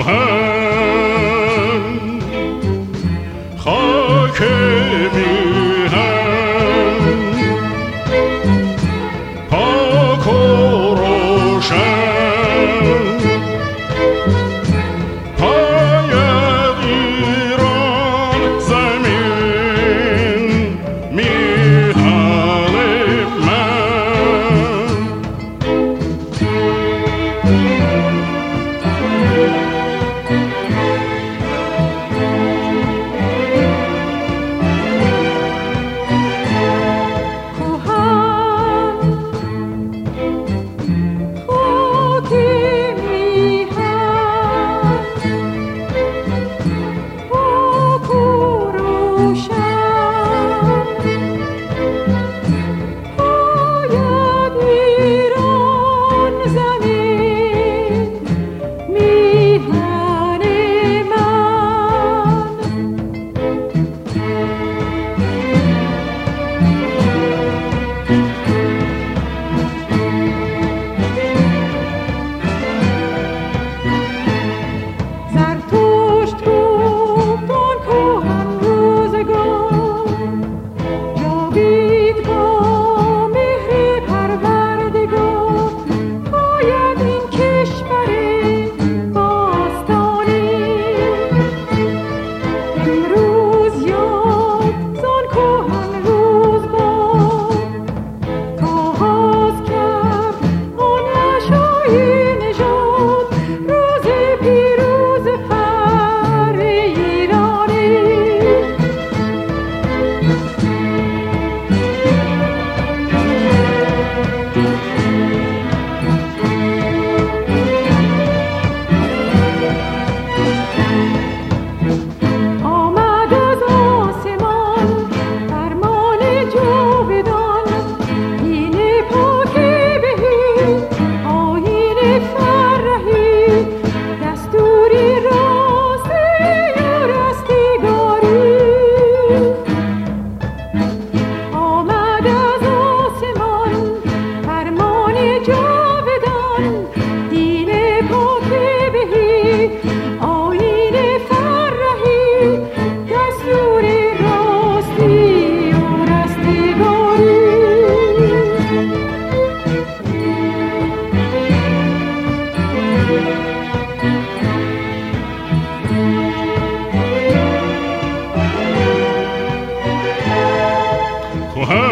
Well. good. Whoa.